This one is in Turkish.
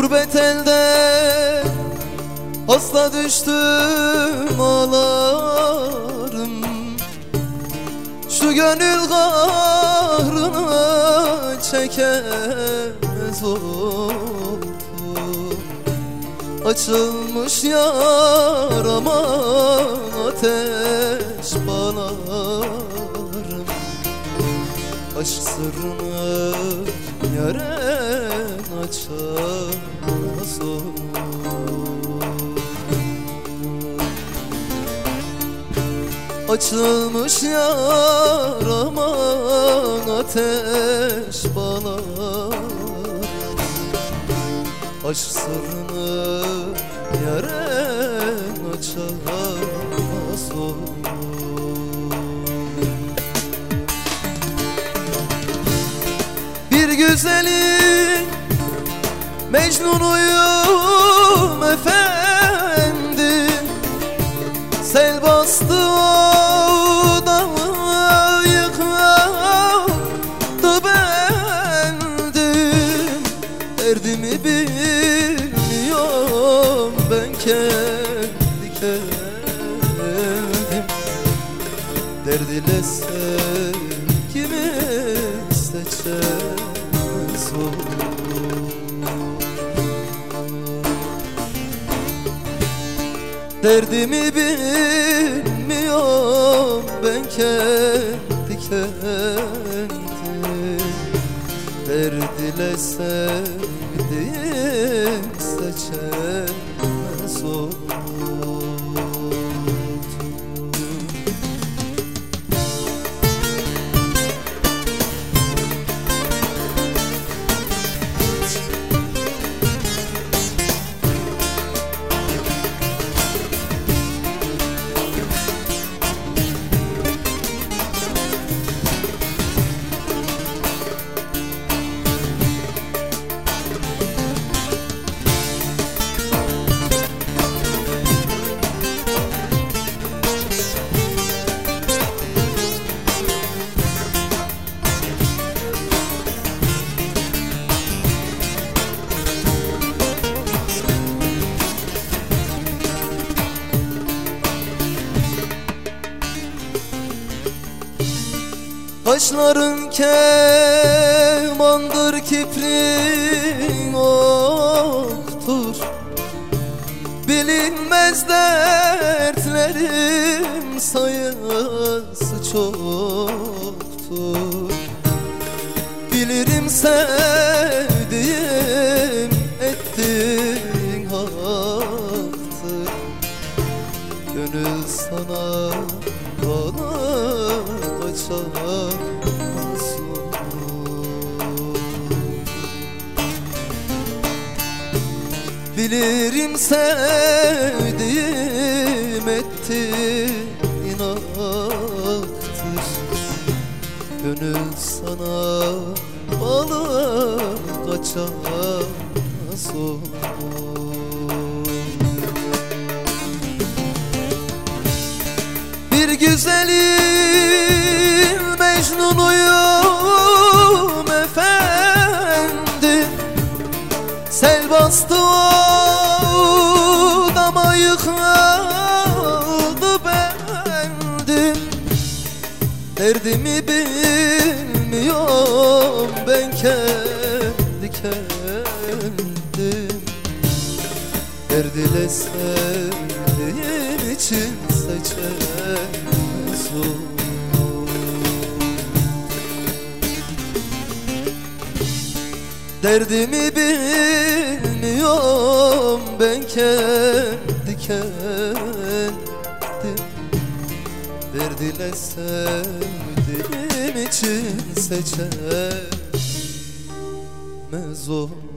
Gurbet elde Hasta düştüm ağlarım. Şu gönül kahrını çekemez oldum. Açılmış yarama ateş balarım. Aşk sırrını yaren açamaz Açılmış yarama ateş balarım Aşk sırrını yaren güzelin Mecnunuyum efendim. Sel bastı o dağı yıkadı bendim. Derdimi bilmiyorum ben kendi kendim Derd ile Derdimi bilmiyorum ben kendi kendim Derd ile sevdiğim seçemez oldum Kaşların kemandır kiprin oktur. Bilinmez dertlerim sayısı çoktur. Bilirim sevdiğim Gönül sana bana kaçamazsın Bilirim sevdiğim ettiğin haktır Gönül sana bana kaçamaz olur Bir güzelin Mecnunuyum efendim. Sel bastı o dama yıkıldı bendim. Derdimi bilmiyorum ben kendi kendim. Derd ile Derdimi bilmiyorum ben kendi kendim Derd ile sevdiğim için seçemez oldum